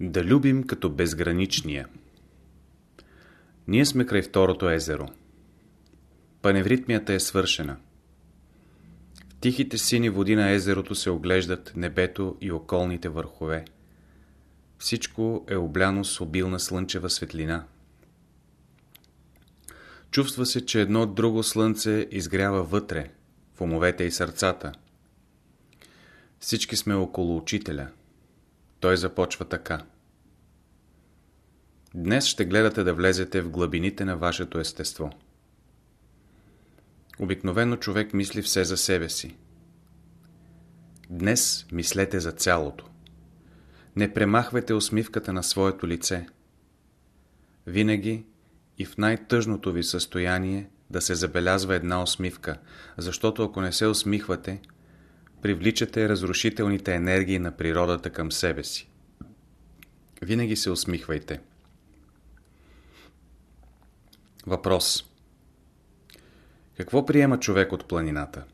Да любим като безграничния. Ние сме край второто езеро. Паневритмията е свършена. В тихите сини води на езерото се оглеждат небето и околните върхове. Всичко е обляно с обилна слънчева светлина. Чувства се, че едно друго слънце изгрява вътре, в умовете и сърцата. Всички сме около учителя. Той започва така. Днес ще гледате да влезете в глъбините на вашето естество. Обикновено човек мисли все за себе си. Днес мислете за цялото. Не премахвайте усмивката на своето лице. Винаги и в най-тъжното ви състояние да се забелязва една усмивка, защото ако не се усмихвате, привличате разрушителните енергии на природата към себе си. Винаги се усмихвайте. Въпрос Какво приема човек от планината?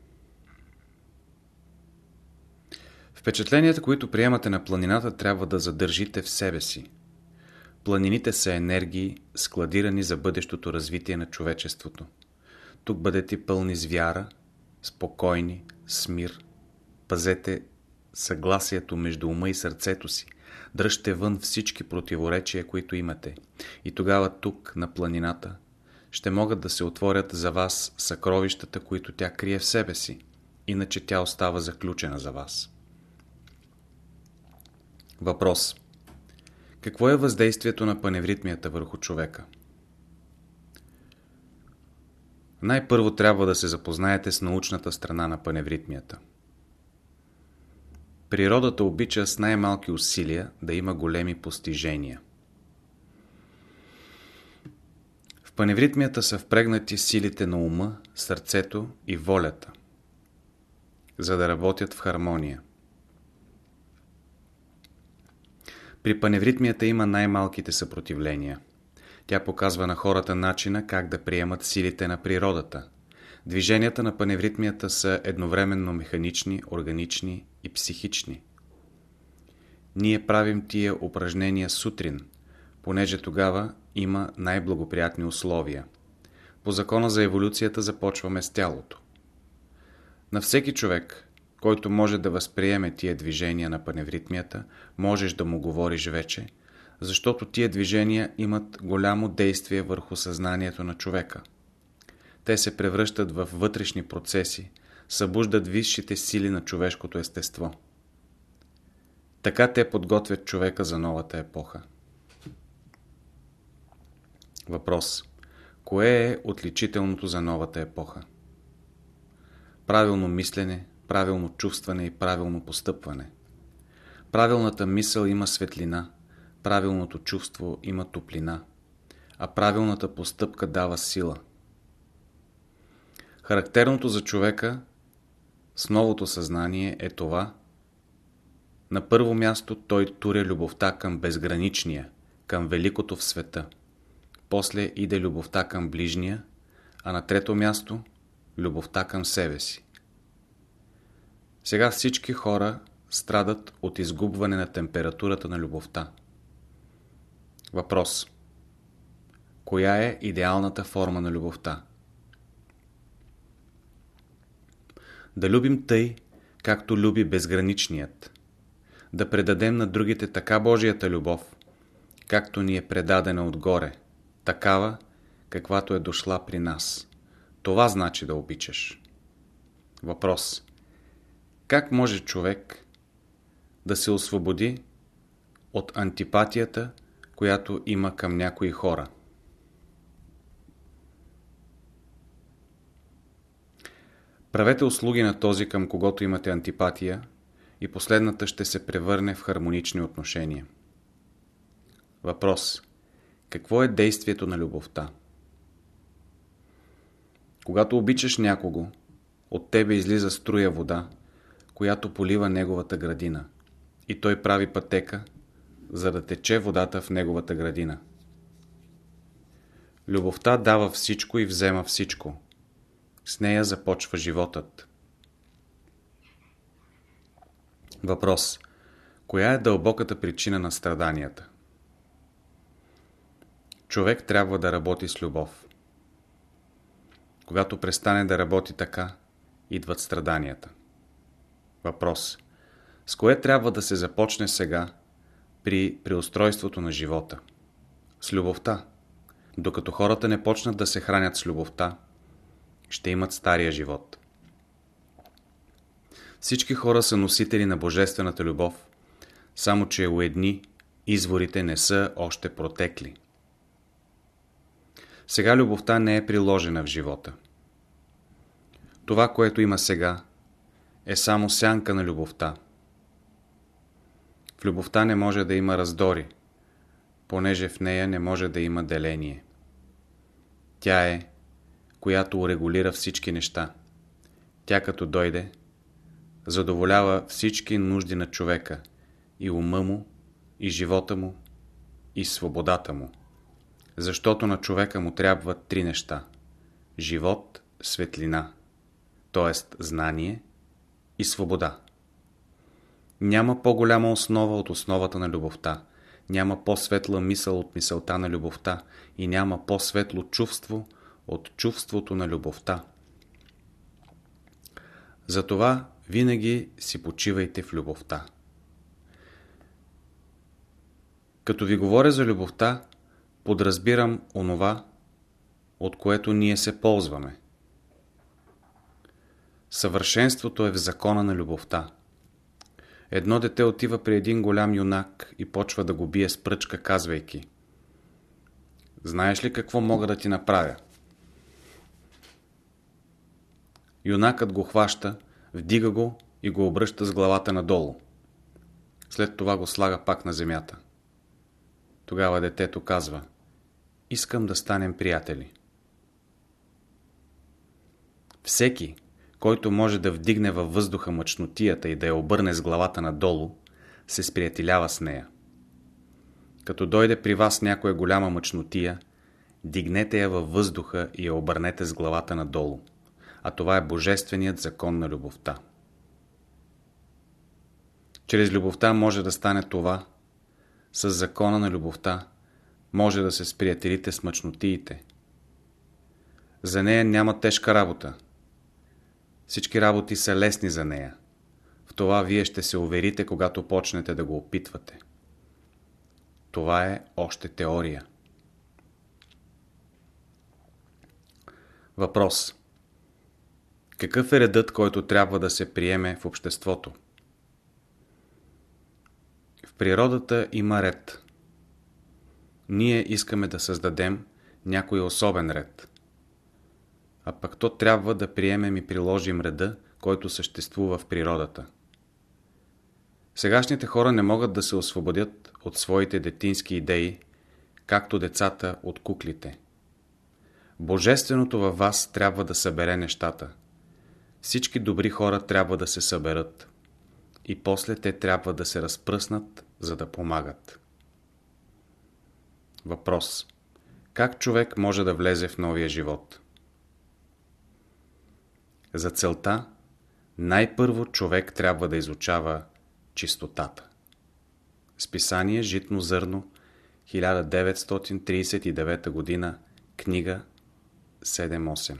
Впечатленията, които приемате на планината, трябва да задържите в себе си. Планините са енергии, складирани за бъдещото развитие на човечеството. Тук бъдете пълни с вяра, спокойни, с мир. Пазете съгласието между ума и сърцето си. Дръжте вън всички противоречия, които имате. И тогава тук, на планината, ще могат да се отворят за вас съкровищата, които тя крие в себе си. Иначе тя остава заключена за вас. Въпрос. Какво е въздействието на паневритмията върху човека? Най-първо трябва да се запознаете с научната страна на паневритмията. Природата обича с най-малки усилия да има големи постижения. В паневритмията са впрегнати силите на ума, сърцето и волята, за да работят в хармония. При паневритмията има най-малките съпротивления. Тя показва на хората начина как да приемат силите на природата. Движенията на паневритмията са едновременно механични, органични и психични. Ние правим тия упражнения сутрин, понеже тогава има най-благоприятни условия. По закона за еволюцията започваме с тялото. На всеки човек, който може да възприеме тия движения на паневритмията, можеш да му говориш вече, защото тия движения имат голямо действие върху съзнанието на човека. Те се превръщат в вътрешни процеси, събуждат висшите сили на човешкото естество. Така те подготвят човека за новата епоха. Въпрос. Кое е отличителното за новата епоха? Правилно мислене, правилно чувстване и правилно постъпване. Правилната мисъл има светлина, правилното чувство има топлина, а правилната постъпка дава сила. Характерното за човека с новото съзнание е това. На първо място той туря любовта към безграничния, към великото в света. После иде любовта към ближния, а на трето място любовта към себе си. Сега всички хора страдат от изгубване на температурата на любовта. Въпрос. Коя е идеалната форма на любовта? Да любим тъй, както люби безграничният. Да предадем на другите така Божията любов, както ни е предадена отгоре, такава, каквато е дошла при нас. Това значи да обичаш. Въпрос. Как може човек да се освободи от антипатията, която има към някои хора? Правете услуги на този, към когото имате антипатия и последната ще се превърне в хармонични отношения. Въпрос. Какво е действието на любовта? Когато обичаш някого, от тебе излиза струя вода, която полива неговата градина. И той прави пътека, за да тече водата в неговата градина. Любовта дава всичко и взема всичко. С нея започва животът. Въпрос. Коя е дълбоката причина на страданията? Човек трябва да работи с любов. Когато престане да работи така, идват страданията. Въпрос. С кое трябва да се започне сега при преустройството на живота? С любовта. Докато хората не почнат да се хранят с любовта, ще имат стария живот. Всички хора са носители на Божествената любов, само че у едни изворите не са още протекли. Сега любовта не е приложена в живота. Това, което има сега, е само сянка на любовта. В любовта не може да има раздори, понеже в нея не може да има деление. Тя е, която урегулира всички неща. Тя като дойде, задоволява всички нужди на човека, и ума му, и живота му, и свободата му. Защото на човека му трябват три неща – живот, светлина, т.е. знание и свобода. Няма по-голяма основа от основата на любовта, няма по-светла мисъл от мисълта на любовта и няма по-светло чувство от чувството на любовта. Затова винаги си почивайте в любовта. Като ви говоря за любовта, подразбирам онова, от което ние се ползваме. Съвършенството е в закона на любовта. Едно дете отива при един голям юнак и почва да го бие с пръчка, казвайки Знаеш ли какво мога да ти направя? Юнакът го хваща, вдига го и го обръща с главата надолу. След това го слага пак на земята. Тогава детето казва Искам да станем приятели. Всеки, който може да вдигне във въздуха мъчнотията и да я обърне с главата надолу, се сприятелява с нея. Като дойде при вас някоя голяма мъчнотия, дигнете я във въздуха и я обърнете с главата надолу. А това е божественият закон на любовта. Чрез любовта може да стане това, с закона на любовта може да се сприятелите с мъчнотиите. За нея няма тежка работа. Всички работи са лесни за нея. В това вие ще се уверите, когато почнете да го опитвате. Това е още теория. Въпрос. Какъв е редът, който трябва да се приеме в обществото? В природата има ред. Ние искаме да създадем някой особен ред. А пък то трябва да приемем и приложим реда, който съществува в природата. Сегашните хора не могат да се освободят от своите детински идеи, както децата от куклите. Божественото във вас трябва да събере нещата. Всички добри хора трябва да се съберат. И после те трябва да се разпръснат, за да помагат. Въпрос. Как човек може да влезе в новия живот? За целта най-първо човек трябва да изучава чистотата. Списание Житно зърно 1939 година, книга 7-8